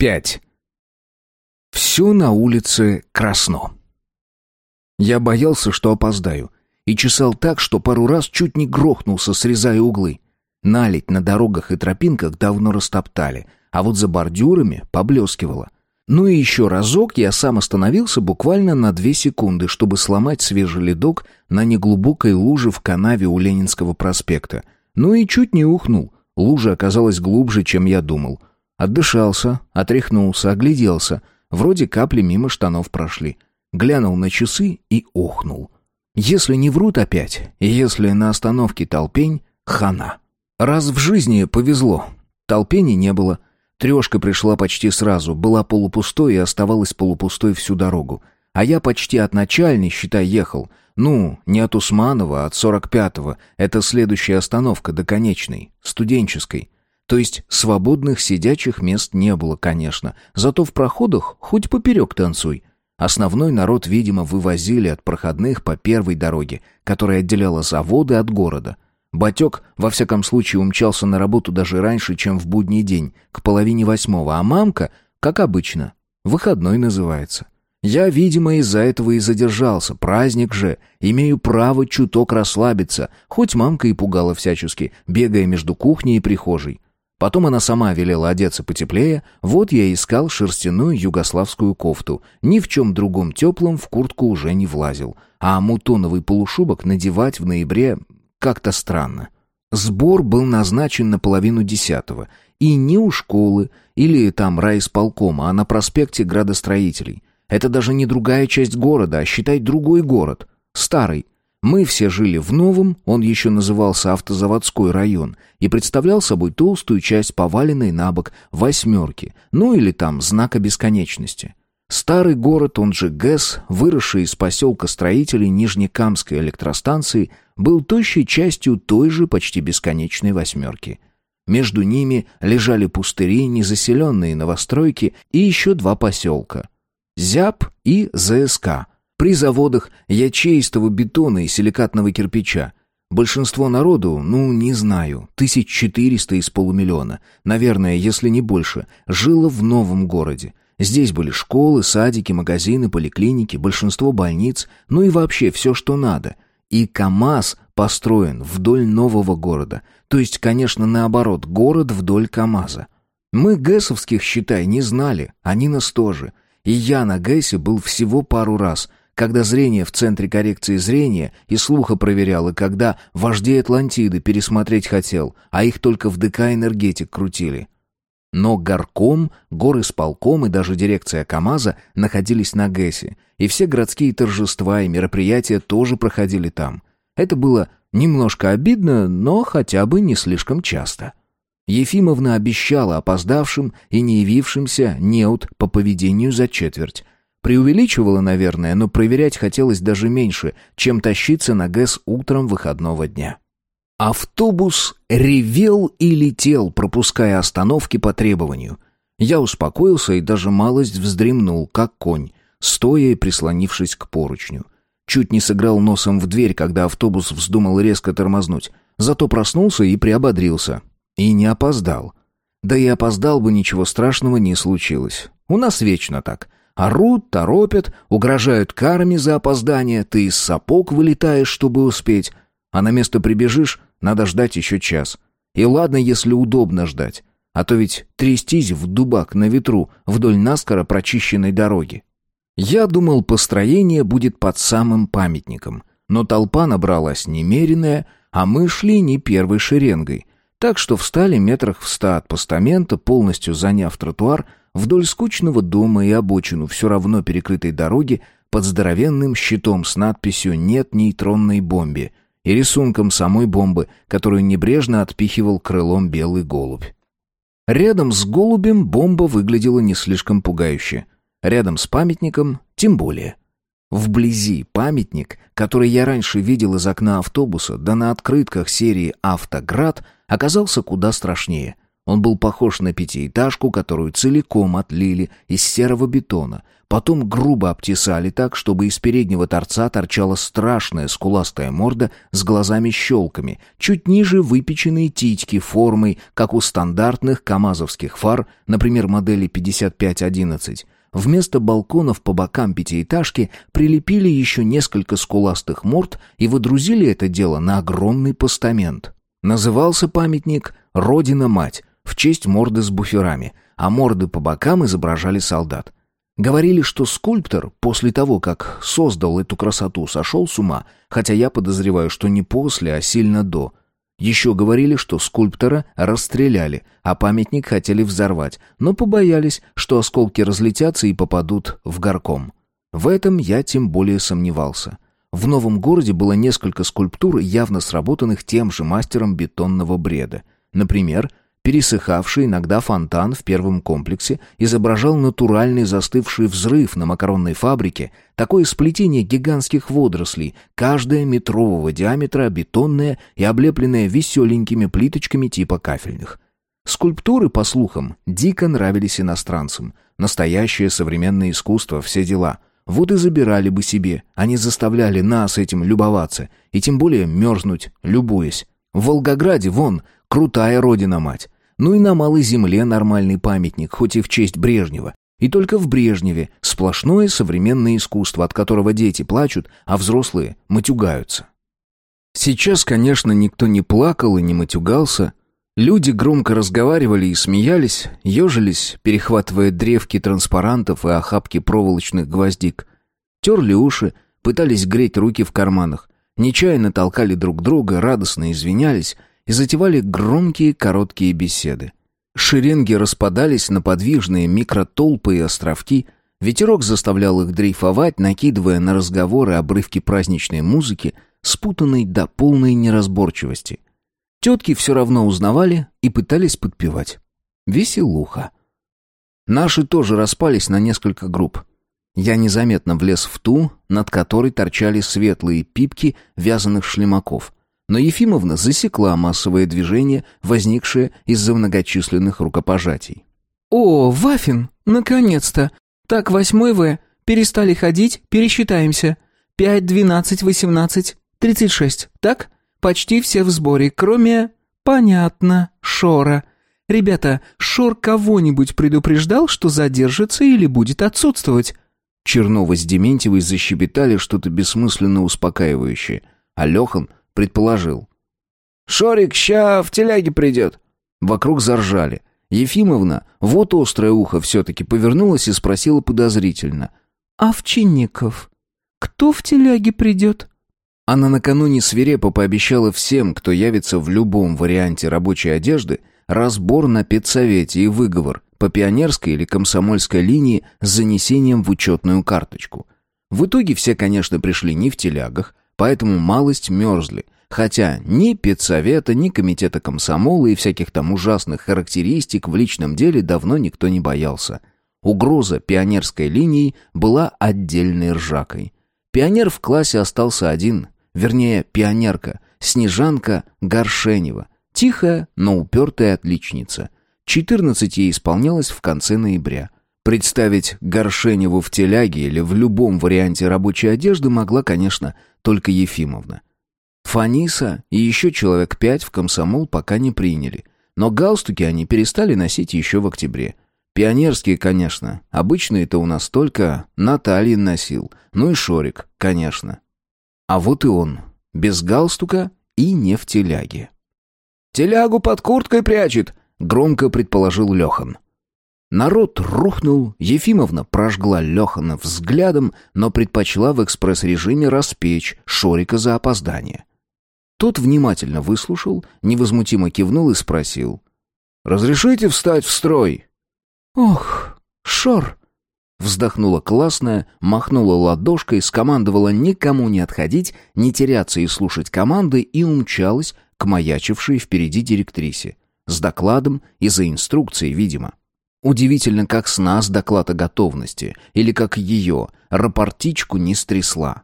5. Все на улице красно. Я боялся, что опоздаю, и чесал так, что пару раз чуть не грохнулся, срезая углы. Налить на дорогах и тропинках давно растоптали, а вот за бордюрами поблескивало. Ну и еще разок я сам остановился буквально на две секунды, чтобы сломать свежий ледок на неглубокой луже в канаве у Ленинского проспекта. Ну и чуть не ухнул. Лужа оказалась глубже, чем я думал. Отдышался, отряхнулся, огляделся. Вроде капли мимо штанов прошли. Глянул на часы и охнул. Если не врут опять, если на остановке толпень, хана. Раз в жизни повезло. Толпени не было. Трешка пришла почти сразу, была полупустой и оставалась полупустой всю дорогу. А я почти от начальной, считай, ехал. Ну, не от Усманова, а от 45-го. Это следующая остановка до конечной, студенческой. То есть свободных сидячих мест не было, конечно. Зато в проходах хоть поперек танцуй. Основной народ, видимо, вывозили от проходных по первой дороге, которая отделяла заводы от города. Батек, во всяком случае, умчался на работу даже раньше, чем в будний день, к половине восьмого, а мамка, как обычно, выходной называется. Я, видимо, из-за этого и задержался, праздник же, имею право чуток расслабиться, хоть мамка и пугала всячески, бегая между кухней и прихожей. Потом она сама велела одеться потеплее, вот я искал шерстяную югославскую кофту. Ни в чем другом теплом в куртку уже не влазил. А мутоновый полушубок надевать в ноябре как-то странно. Сбор был назначен на половину десятого. И не у школы или там райисполкома, а на проспекте градостроителей. Это даже не другая часть города, а считай другой город. Старый, мы все жили в новом, он еще назывался автозаводской район, и представлял собой толстую часть поваленной на бок восьмерки, ну или там знака бесконечности. Старый город, он же ГЭС, выросший из поселка строителей Нижнекамской электростанции, был тощей частью той же почти бесконечной восьмерки. Между ними лежали пустыри, незаселенные новостройки и еще два поселка – Зяб и ЗСК – при заводах ячеистого бетона и силикатного кирпича. Большинство народу, ну, не знаю, тысяч четыреста из полумиллиона, наверное, если не больше, жило в новом городе. Здесь были школы, садики, магазины, поликлиники, большинство больниц, ну и вообще все, что надо. И КАМАЗ построен вдоль нового города. То есть, конечно, наоборот, город вдоль КАМАЗа. Мы гэсовских, считай, не знали, они нас тоже. И я на ГЭСе был всего пару раз – когда зрение в центре коррекции зрения и слуха проверял, и когда вождей Атлантиды пересмотреть хотел, а их только в ДК «Энергетик» крутили. Но горком, горисполком и даже дирекция КАМАЗа находились на ГЭСе, и все городские торжества и мероприятия тоже проходили там. Это было немножко обидно, но хотя бы не слишком часто. Ефимовна обещала опоздавшим и не явившимся неуд по поведению за четверть, Преувеличивала, наверное, но проверять хотелось даже меньше, чем тащиться на ГЭС утром выходного дня. Автобус ревел и летел, пропуская остановки по требованию. Я успокоился и даже малость вздремнул, как конь, стоя и прислонившись к поручню. Чуть не сыграл носом в дверь, когда автобус вздумал резко тормознуть. Зато проснулся и приободрился. И не опоздал. Да и опоздал бы, ничего страшного не случилось. У нас вечно так — Орут, торопят, угрожают карами за опоздание, ты из сапог вылетаешь, чтобы успеть. А на место прибежишь, надо ждать еще час. И ладно, если удобно ждать. А то ведь трястись в дубак на ветру вдоль наскоро прочищенной дороги. Я думал, построение будет под самым памятником. Но толпа набралась немеренная, а мы шли не первой шеренгой. Так что встали метрах в ста от постамента, полностью заняв тротуар, вдоль скучного дома и обочину все равно перекрытой дороги под здоровенным щитом с надписью «Нет нейтронной бомбе» и рисунком самой бомбы, которую небрежно отпихивал крылом белый голубь. Рядом с голубем бомба выглядела не слишком пугающе. Рядом с памятником тем более. Вблизи памятник, который я раньше видел из окна автобуса, да на открытках серии «Автоград», оказался куда страшнее. Он был похож на пятиэтажку, которую целиком отлили из серого бетона, потом грубо обтесали так, чтобы из переднего торца торчала страшная скуластая морда с глазами-щелками, чуть ниже выпеченные титьки формой, как у стандартных камазовских фар, например, модели 5511. Вместо балконов по бокам пятиэтажки прилепили еще несколько скуластых морд и выдрузили это дело на огромный постамент. Назывался памятник «Родина-мать», в честь морды с буферами, а морды по бокам изображали солдат. Говорили, что скульптор после того, как создал эту красоту, сошел с ума, хотя я подозреваю, что не после, а сильно до. Еще говорили, что скульптора расстреляли, а памятник хотели взорвать, но побоялись, что осколки разлетятся и попадут в горком. В этом я тем более сомневался. В новом городе было несколько скульптур, явно сработанных тем же мастером бетонного бреда. Например, Пересыхавший иногда фонтан в первом комплексе изображал натуральный застывший взрыв на макаронной фабрике, такое сплетение гигантских водорослей, каждая метрового диаметра, бетонная и облепленная веселенькими плиточками типа кафельных. Скульптуры, по слухам, дико нравились иностранцам. Настоящее современное искусство, все дела. Вот и забирали бы себе, они заставляли нас этим любоваться, и тем более мерзнуть, любуясь. В Волгограде, вон, Крутая родина-мать. Ну и на Малой Земле нормальный памятник, хоть и в честь Брежнева. И только в Брежневе сплошное современное искусство, от которого дети плачут, а взрослые матюгаются. Сейчас, конечно, никто не плакал и не матюгался. Люди громко разговаривали и смеялись, ежились, перехватывая древки транспарантов и охапки проволочных гвоздик. Терли уши, пытались греть руки в карманах, нечаянно толкали друг друга, радостно извинялись, и затевали громкие короткие беседы. Шеренги распадались на подвижные микротолпы и островки, ветерок заставлял их дрейфовать, накидывая на разговоры обрывки праздничной музыки, спутанной до полной неразборчивости. Тетки все равно узнавали и пытались подпевать. Веселуха. Наши тоже распались на несколько групп. Я незаметно влез в ту, над которой торчали светлые пипки вязаных шлемаков — но Ефимовна засекла массовое движение, возникшее из-за многочисленных рукопожатий. «О, Вафин, наконец-то! Так, восьмой В. Перестали ходить, пересчитаемся. Пять, двенадцать, восемнадцать, тридцать шесть. Так? Почти все в сборе, кроме... Понятно, Шора. Ребята, Шор кого-нибудь предупреждал, что задержится или будет отсутствовать?» Чернова с Дементьевой защебетали что-то бессмысленно успокаивающее, а Лехан предположил. «Шорик ща в теляге придет». Вокруг заржали. Ефимовна, вот острое ухо все-таки повернулась и спросила подозрительно. «Овчинников, кто в теляге придет?» Она накануне свирепо пообещала всем, кто явится в любом варианте рабочей одежды, разбор на педсовете и выговор по пионерской или комсомольской линии с занесением в учетную карточку. В итоге все, конечно, пришли не в телягах, поэтому малость мерзли, хотя ни педсовета, ни комитета комсомола и всяких там ужасных характеристик в личном деле давно никто не боялся. Угроза пионерской линии была отдельной ржакой. Пионер в классе остался один, вернее, пионерка, Снежанка Горшенева, тихая, но упертая отличница. 14 ей исполнялось в конце ноября. Представить Горшеневу в теляге или в любом варианте рабочей одежды могла, конечно, только Ефимовна. Фаниса и еще человек пять в комсомол пока не приняли. Но галстуки они перестали носить еще в октябре. Пионерские, конечно. Обычные-то у нас только Натальин носил. Ну и Шорик, конечно. А вот и он. Без галстука и не в теляге. «Телягу под курткой прячет», — громко предположил Лехан. Народ рухнул, Ефимовна прожгла Лехана взглядом, но предпочла в экспресс-режиме распечь Шорика за опоздание. Тот внимательно выслушал, невозмутимо кивнул и спросил. «Разрешите встать в строй?» «Ох, Шор!» Вздохнула классная, махнула ладошкой, скомандовала никому не отходить, не теряться и слушать команды и умчалась к маячившей впереди директрисе. С докладом и за инструкцией, видимо. Удивительно, как с нас доклад о готовности, или как ее, рапортичку не стрясла.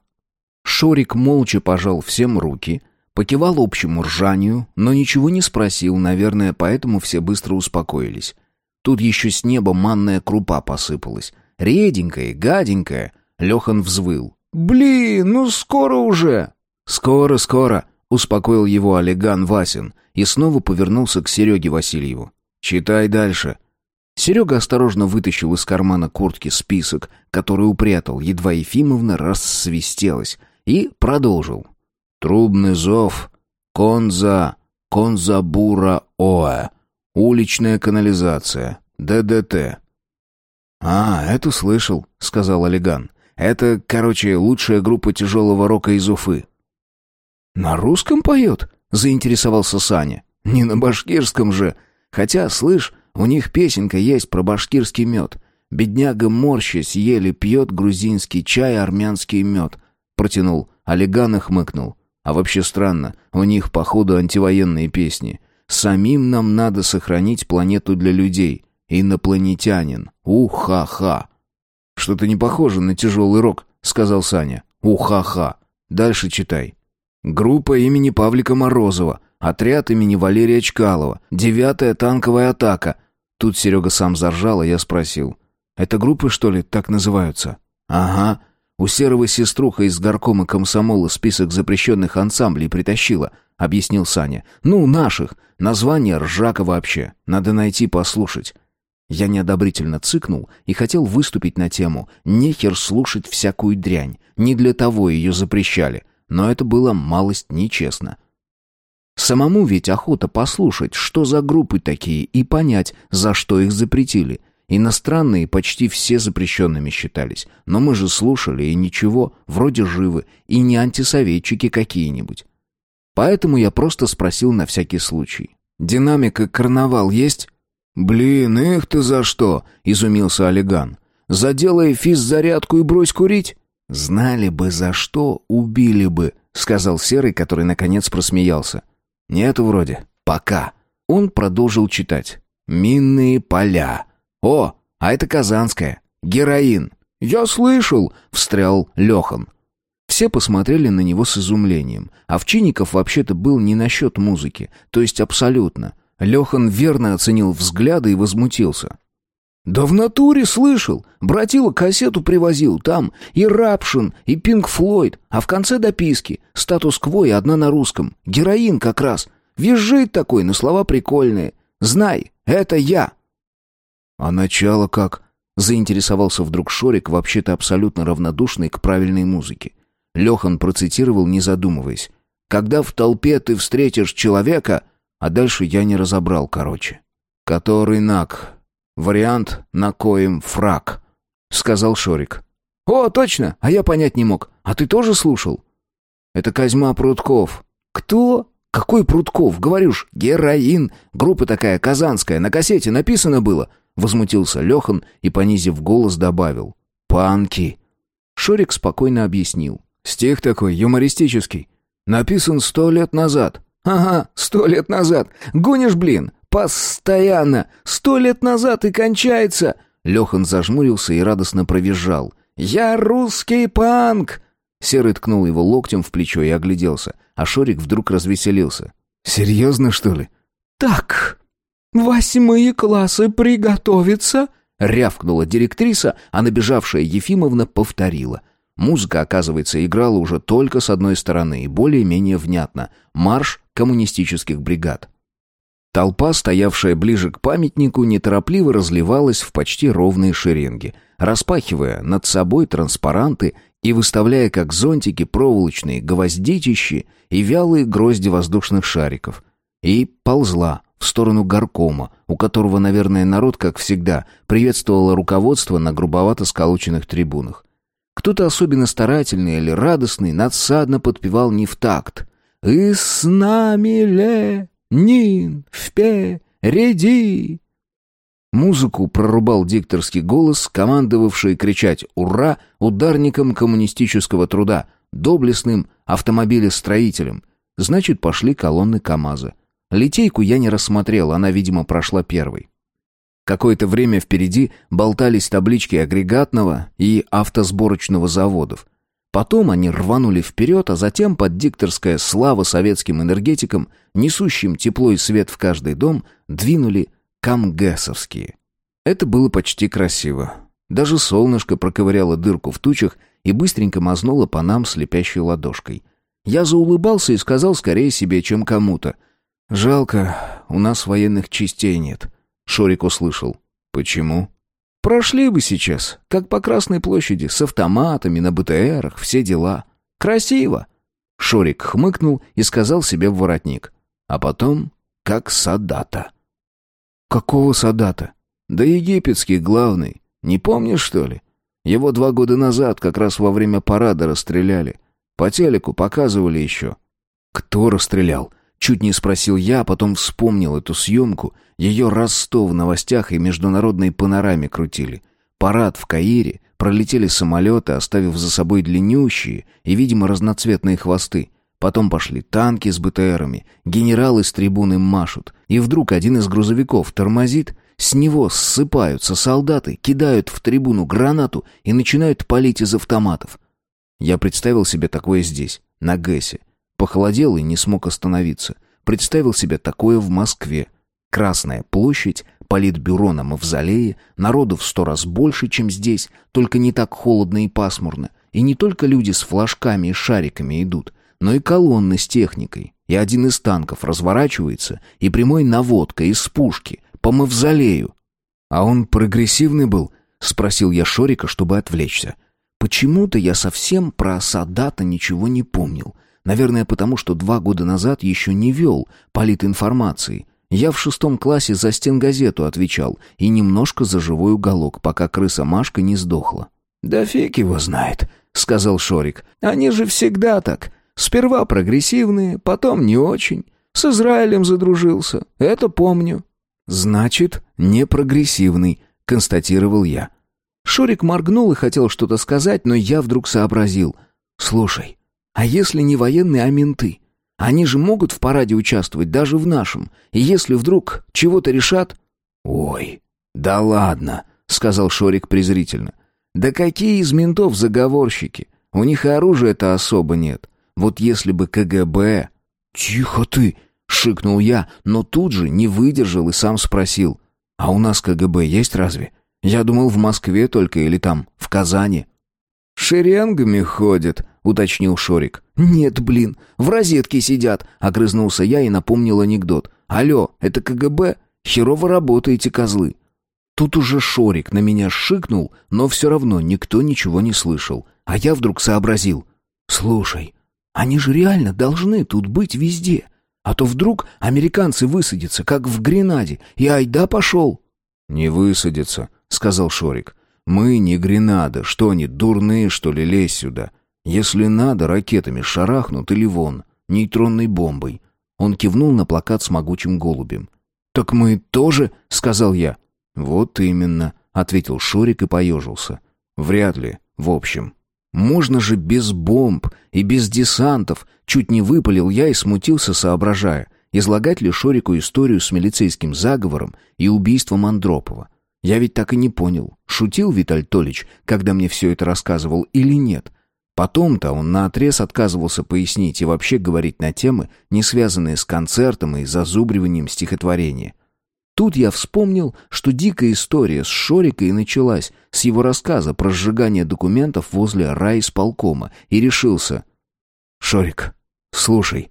Шорик молча пожал всем руки, Покивал общему ржанию, но ничего не спросил, наверное, поэтому все быстро успокоились. Тут еще с неба манная крупа посыпалась. Реденькая, гаденькая. Лехан взвыл. «Блин, ну скоро уже!» «Скоро, скоро!» — успокоил его Олеган Васин и снова повернулся к Сереге Васильеву. «Читай дальше». Серега осторожно вытащил из кармана куртки список, который упрятал, едва Ефимовна рассвистелась, и продолжил. «Трубный зов, конза, конзабура оэ, уличная канализация, ДДТ». «А, это слышал», — сказал Олеган. «Это, короче, лучшая группа тяжелого рока из Уфы». «На русском поет?» — заинтересовался Саня. «Не на башкирском же. Хотя, слышь, у них песенка есть про башкирский мед. Бедняга морщась еле пьет грузинский чай, армянский мед». Протянул. Олеган и хмыкнул. А вообще странно, у них, походу, антивоенные песни. Самим нам надо сохранить планету для людей. Инопланетянин. Уха-ха. Что-то не похоже на тяжелый рок, сказал Саня. Уха-ха. Дальше читай. Группа имени Павлика Морозова, отряд имени Валерия Чкалова, девятая танковая атака. Тут Серега сам заржал, а я спросил. Это группы, что ли, так называются? Ага. У Серого сеструха из горкома комсомола список запрещенных ансамблей притащила, объяснил Саня. Ну, наших. Название ржака вообще. Надо найти, послушать. Я неодобрительно цыкнул и хотел выступить на тему «Нехер слушать всякую дрянь». Не для того ее запрещали но это было малость нечестно. Самому ведь охота послушать, что за группы такие, и понять, за что их запретили. Иностранные почти все запрещенными считались, но мы же слушали, и ничего, вроде живы, и не антисоветчики какие-нибудь. Поэтому я просто спросил на всякий случай. «Динамика карнавал есть?» «Блин, их ты за что?» — изумился Олеган. «Заделай физзарядку и брось курить?» «Знали бы за что, убили бы», — сказал Серый, который наконец просмеялся. «Нет, вроде. Пока». Он продолжил читать. «Минные поля. О, а это Казанская. Героин». «Я слышал», — встрял Лехан. Все посмотрели на него с изумлением. Овчинников вообще-то был не насчет музыки, то есть абсолютно. Лехан верно оценил взгляды и возмутился. «Да в натуре слышал. Братила кассету привозил. Там и Рапшин, и Пинк Флойд. А в конце дописки. Статус-кво и одна на русском. Героин как раз. Визжит такой, но слова прикольные. Знай, это я». «А начало как?» Заинтересовался вдруг Шорик, вообще-то абсолютно равнодушный к правильной музыке. Лехан процитировал, не задумываясь. «Когда в толпе ты встретишь человека...» А дальше я не разобрал, короче. «Который наг, Вариант на коем фраг», — сказал Шорик. «О, точно! А я понять не мог. А ты тоже слушал?» «Это Козьма Прутков». «Кто? Какой Прутков? Говорю ж, героин. Группа такая, казанская. На кассете написано было». Возмутился Лехан и, понизив голос, добавил. «Панки». Шорик спокойно объяснил. «Стих такой, юмористический. Написан сто лет назад». «Ага, сто лет назад. Гонишь, блин. Постоянно. Сто лет назад и кончается. Лехан зажмурился и радостно провизжал. Я русский панк. Серый ткнул его локтем в плечо и огляделся, а Шорик вдруг развеселился. Серьезно что ли? Так. Восьмые классы приготовиться. Рявкнула директриса, а набежавшая Ефимовна повторила. Музыка, оказывается, играла уже только с одной стороны и более-менее внятно. Марш коммунистических бригад. Толпа, стоявшая ближе к памятнику, неторопливо разливалась в почти ровные шеренги, распахивая над собой транспаранты и выставляя как зонтики проволочные гвоздичищи и вялые грозди воздушных шариков. И ползла в сторону горкома, у которого, наверное, народ, как всегда, приветствовало руководство на грубовато сколоченных трибунах. Кто-то особенно старательный или радостный надсадно подпевал не в такт. «И с нами ле Нин, впереди!» Музыку прорубал дикторский голос, командовавший кричать «Ура!» ударникам коммунистического труда, доблестным автомобилестроителям. Значит, пошли колонны КАМАЗа. Литейку я не рассмотрел, она, видимо, прошла первой. Какое-то время впереди болтались таблички агрегатного и автосборочного заводов. Потом они рванули вперед, а затем под дикторское «Слава советским энергетикам», несущим тепло и свет в каждый дом, двинули камгэсовские. Это было почти красиво. Даже солнышко проковыряло дырку в тучах и быстренько мазнуло по нам слепящей ладошкой. Я заулыбался и сказал скорее себе, чем кому-то. «Жалко, у нас военных частей нет». Шорик услышал. «Почему?» Прошли бы сейчас, как по Красной площади, с автоматами, на БТРах, все дела. Красиво!» Шорик хмыкнул и сказал себе в воротник. А потом, как Садата. «Какого Садата?» «Да египетский главный. Не помнишь, что ли? Его два года назад, как раз во время парада, расстреляли. По телеку показывали еще». «Кто расстрелял?» Чуть не спросил я, а потом вспомнил эту съемку. Ее раз сто в новостях и международной панораме крутили. Парад в Каире, пролетели самолеты, оставив за собой длиннющие и, видимо, разноцветные хвосты. Потом пошли танки с БТРами, генералы с трибуны машут. И вдруг один из грузовиков тормозит, с него ссыпаются солдаты, кидают в трибуну гранату и начинают палить из автоматов. Я представил себе такое здесь, на ГЭСе. Похолодел и не смог остановиться. Представил себе такое в Москве. Красная площадь, политбюро на Мавзолее, народу в сто раз больше, чем здесь, только не так холодно и пасмурно. И не только люди с флажками и шариками идут, но и колонны с техникой. И один из танков разворачивается, и прямой наводка из пушки по Мавзолею. «А он прогрессивный был?» — спросил я Шорика, чтобы отвлечься. Почему-то я совсем про Садата ничего не помнил — Наверное, потому что два года назад еще не вел политинформации. Я в шестом классе за стенгазету отвечал и немножко за живой уголок, пока крыса Машка не сдохла. «Да фиг его знает», — сказал Шорик. «Они же всегда так. Сперва прогрессивные, потом не очень. С Израилем задружился. Это помню». «Значит, не прогрессивный», — констатировал я. Шорик моргнул и хотел что-то сказать, но я вдруг сообразил. «Слушай, а если не военные, а менты? Они же могут в параде участвовать, даже в нашем. И если вдруг чего-то решат... «Ой, да ладно», — сказал Шорик презрительно. «Да какие из ментов заговорщики? У них и оружия-то особо нет. Вот если бы КГБ...» «Тихо ты!» — шикнул я, но тут же не выдержал и сам спросил. «А у нас КГБ есть разве? Я думал, в Москве только или там, в Казани». «Шеренгами ходят», уточнил Шорик. «Нет, блин, в розетке сидят», — огрызнулся я и напомнил анекдот. «Алло, это КГБ? Херово работаете, козлы». Тут уже Шорик на меня шикнул, но все равно никто ничего не слышал. А я вдруг сообразил. «Слушай, они же реально должны тут быть везде. А то вдруг американцы высадятся, как в Гренаде, и айда пошел». «Не высадятся», — сказал Шорик. «Мы не Гренада, что они, дурные, что ли, лезь сюда? Если надо, ракетами шарахнут или вон, нейтронной бомбой. Он кивнул на плакат с могучим голубем. «Так мы тоже?» — сказал я. «Вот именно», — ответил Шорик и поежился. «Вряд ли, в общем». «Можно же без бомб и без десантов», — чуть не выпалил я и смутился, соображая, излагать ли Шорику историю с милицейским заговором и убийством Андропова. Я ведь так и не понял, шутил Виталь Толич, когда мне все это рассказывал или нет. Потом-то он наотрез отказывался пояснить и вообще говорить на темы, не связанные с концертом и зазубриванием стихотворения. Тут я вспомнил, что дикая история с Шорикой началась с его рассказа про сжигание документов возле райисполкома, и решился. «Шорик, слушай».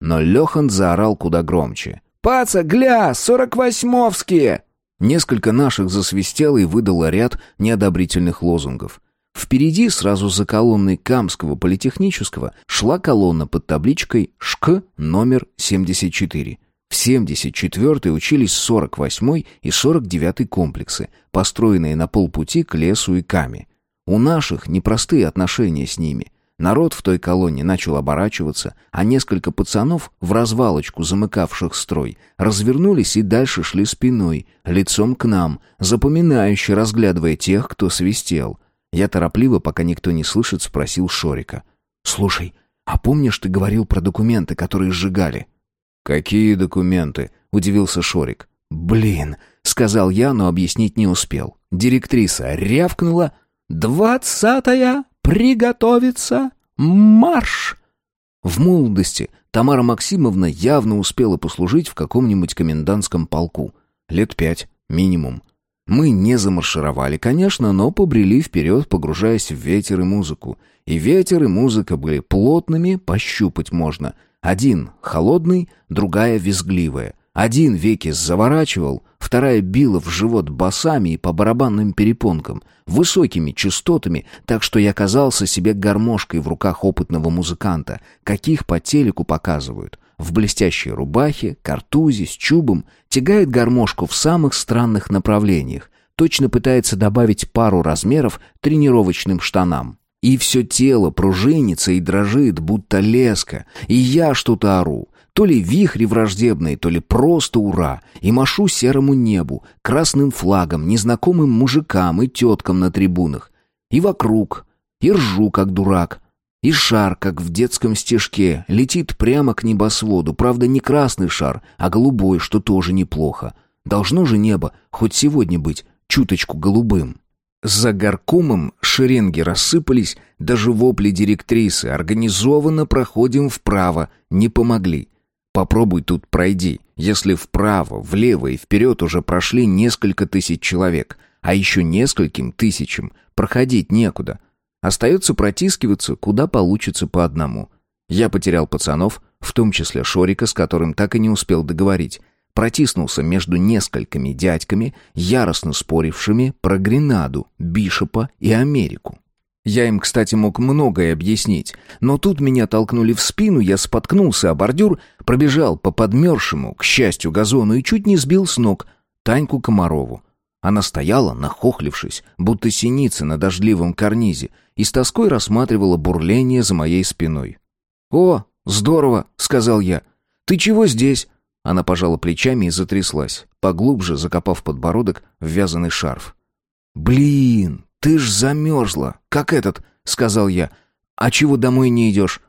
Но Лехан заорал куда громче. «Паца, гля, сорок восьмовские!» Несколько наших засвистело и выдало ряд неодобрительных лозунгов. Впереди, сразу за колонной Камского политехнического, шла колонна под табличкой «ШК номер 74». В 74-й учились 48-й и 49-й комплексы, построенные на полпути к лесу и Каме. У наших непростые отношения с ними. Народ в той колонне начал оборачиваться, а несколько пацанов, в развалочку замыкавших строй, развернулись и дальше шли спиной, лицом к нам, запоминающе разглядывая тех, кто свистел. Я торопливо, пока никто не слышит, спросил Шорика. «Слушай, а помнишь, ты говорил про документы, которые сжигали?» «Какие документы?» — удивился Шорик. «Блин!» — сказал я, но объяснить не успел. Директриса рявкнула. «Двадцатая Приготовиться! Марш!» В молодости Тамара Максимовна явно успела послужить в каком-нибудь комендантском полку. Лет пять, минимум. Мы не замаршировали, конечно, но побрели вперед, погружаясь в ветер и музыку. И ветер, и музыка были плотными, пощупать можно. Один холодный, другая визгливая. Один веки заворачивал, вторая била в живот басами и по барабанным перепонкам, высокими частотами, так что я казался себе гармошкой в руках опытного музыканта, каких по телеку показывают. В блестящей рубахе, картузе, с чубом, тягает гармошку в самых странных направлениях, точно пытается добавить пару размеров тренировочным штанам. И все тело пружинится и дрожит, будто леска, и я что-то ору. То ли вихри враждебные, то ли просто ура. И машу серому небу, красным флагом, незнакомым мужикам и теткам на трибунах. И вокруг. И ржу, как дурак. И шар, как в детском стежке, летит прямо к небосводу. Правда, не красный шар, а голубой, что тоже неплохо. Должно же небо хоть сегодня быть чуточку голубым. За горкомом шеренги рассыпались, даже вопли директрисы «Организованно проходим вправо» не помогли. Попробуй тут пройди. Если вправо, влево и вперед уже прошли несколько тысяч человек, а еще нескольким тысячам проходить некуда. Остается протискиваться, куда получится по одному. Я потерял пацанов, в том числе Шорика, с которым так и не успел договорить. Протиснулся между несколькими дядьками, яростно спорившими про Гренаду, Бишопа и Америку. Я им, кстати, мог многое объяснить, но тут меня толкнули в спину, я споткнулся о бордюр, пробежал по подмерзшему, к счастью, газону и чуть не сбил с ног Таньку Комарову. Она стояла, нахохлившись, будто синица на дождливом карнизе, и с тоской рассматривала бурление за моей спиной. «О, здорово!» — сказал я. «Ты чего здесь?» Она пожала плечами и затряслась, поглубже закопав подбородок в вязаный шарф. «Блин, «Ты ж замерзла, как этот», — сказал я. «А чего домой не идешь?»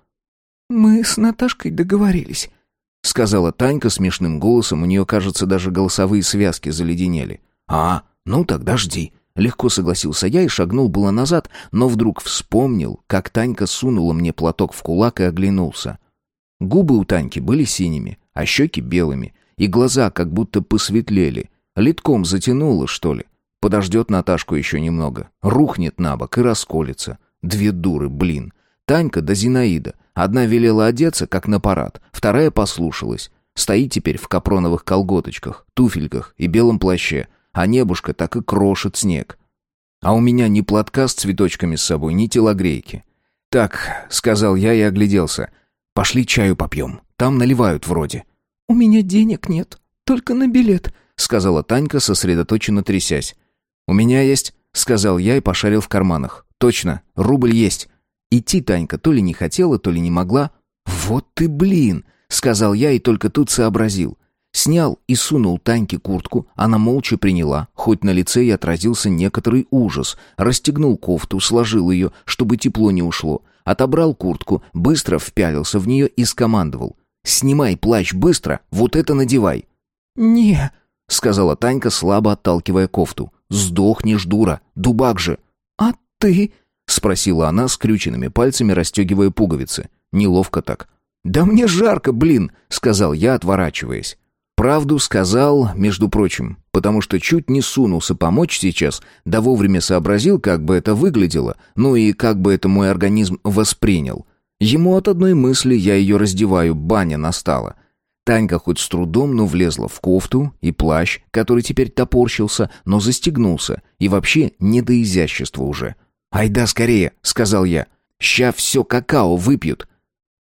«Мы с Наташкой договорились», — сказала Танька смешным голосом, у нее, кажется, даже голосовые связки заледенели. «А, ну тогда жди», — легко согласился я и шагнул было назад, но вдруг вспомнил, как Танька сунула мне платок в кулак и оглянулся. Губы у Таньки были синими, а щеки белыми, и глаза как будто посветлели. Литком затянуло, что ли. Подождет Наташку еще немного. Рухнет на бок и расколется. Две дуры, блин. Танька да Зинаида. Одна велела одеться, как на парад. Вторая послушалась. Стоит теперь в капроновых колготочках, туфельках и белом плаще. А небушка так и крошит снег. А у меня ни платка с цветочками с собой, ни телогрейки. «Так», — сказал я и огляделся. «Пошли чаю попьем. Там наливают вроде». «У меня денег нет, только на билет», — сказала Танька, сосредоточенно трясясь. «У меня есть», — сказал я и пошарил в карманах. «Точно, рубль есть». Идти Танька то ли не хотела, то ли не могла. «Вот ты блин!» — сказал я и только тут сообразил. Снял и сунул Таньке куртку, она молча приняла, хоть на лице и отразился некоторый ужас. Расстегнул кофту, сложил ее, чтобы тепло не ушло. Отобрал куртку, быстро впялился в нее и скомандовал. «Снимай плащ быстро, вот это надевай!» «Не», — сказала Танька, слабо отталкивая кофту. «Сдохнешь, дура! Дубак же!» «А ты?» — спросила она, скрюченными пальцами расстегивая пуговицы. Неловко так. «Да мне жарко, блин!» — сказал я, отворачиваясь. Правду сказал, между прочим, потому что чуть не сунулся помочь сейчас, да вовремя сообразил, как бы это выглядело, ну и как бы это мой организм воспринял. Ему от одной мысли я ее раздеваю, баня настала. Танька хоть с трудом, но влезла в кофту и плащ, который теперь топорщился, но застегнулся, и вообще не до изящества уже. «Айда скорее», — сказал я. «Ща все какао выпьют».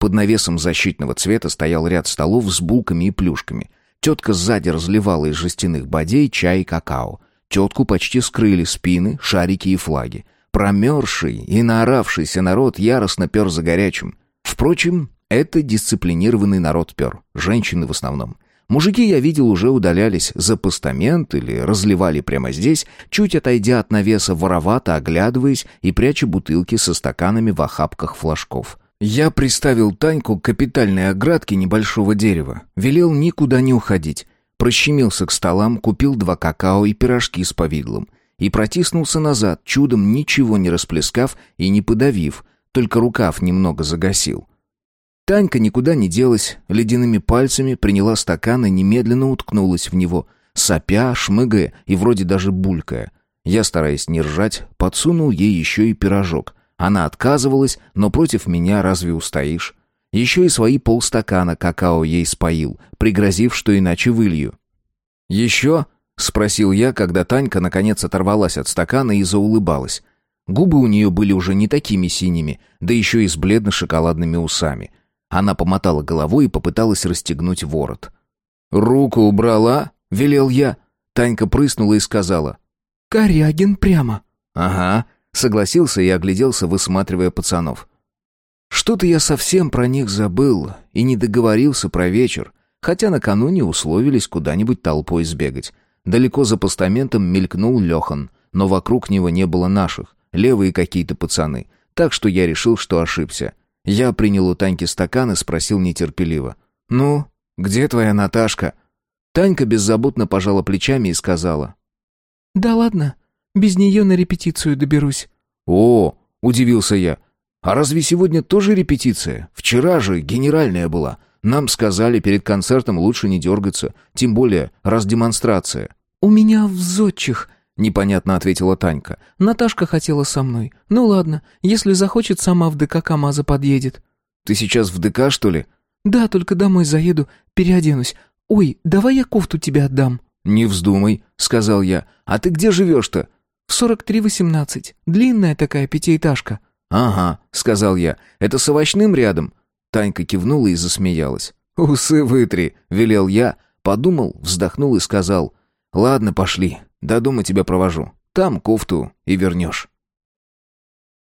Под навесом защитного цвета стоял ряд столов с булками и плюшками. Тетка сзади разливала из жестяных бодей чай и какао. Тетку почти скрыли спины, шарики и флаги. Промерзший и наоравшийся народ яростно пер за горячим. Впрочем, это дисциплинированный народ пер, женщины в основном. Мужики, я видел, уже удалялись за постамент или разливали прямо здесь, чуть отойдя от навеса, воровато оглядываясь и пряча бутылки со стаканами в охапках флажков. Я приставил Таньку к капитальной оградке небольшого дерева, велел никуда не уходить. Прощемился к столам, купил два какао и пирожки с повидлом. и протиснулся назад, чудом ничего не расплескав и не подавив, только рукав немного загасил. Танька никуда не делась, ледяными пальцами приняла стакан и немедленно уткнулась в него, сопя, шмыгая и вроде даже булькая. Я, стараясь не ржать, подсунул ей еще и пирожок. Она отказывалась, но против меня разве устоишь? Еще и свои полстакана какао ей споил, пригрозив, что иначе вылью. «Еще?» — спросил я, когда Танька наконец оторвалась от стакана и заулыбалась. Губы у нее были уже не такими синими, да еще и с бледно-шоколадными усами. Она помотала головой и попыталась расстегнуть ворот. «Руку убрала?» — велел я. Танька прыснула и сказала. «Корягин прямо». «Ага», — согласился и огляделся, высматривая пацанов. Что-то я совсем про них забыл и не договорился про вечер, хотя накануне условились куда-нибудь толпой сбегать. Далеко за постаментом мелькнул Лехан, но вокруг него не было наших, левые какие-то пацаны, так что я решил, что ошибся. Я принял у Таньки стакан и спросил нетерпеливо. «Ну, где твоя Наташка?» Танька беззаботно пожала плечами и сказала. «Да ладно, без нее на репетицию доберусь». «О!» — удивился я. А разве сегодня тоже репетиция? Вчера же генеральная была. Нам сказали, перед концертом лучше не дергаться, тем более раз демонстрация». «У меня в зодчих», — непонятно ответила Танька. «Наташка хотела со мной. Ну ладно, если захочет, сама в ДК КамАЗа подъедет». «Ты сейчас в ДК, что ли?» «Да, только домой заеду, переоденусь. Ой, давай я кофту тебе отдам». «Не вздумай», — сказал я. «А ты где живешь-то?» «В сорок три восемнадцать. Длинная такая пятиэтажка». «Ага», — сказал я, — «это с овощным рядом». Танька кивнула и засмеялась. «Усы вытри», — велел я, подумал, вздохнул и сказал, «Ладно, пошли, до дома тебя провожу, там кофту и вернешь».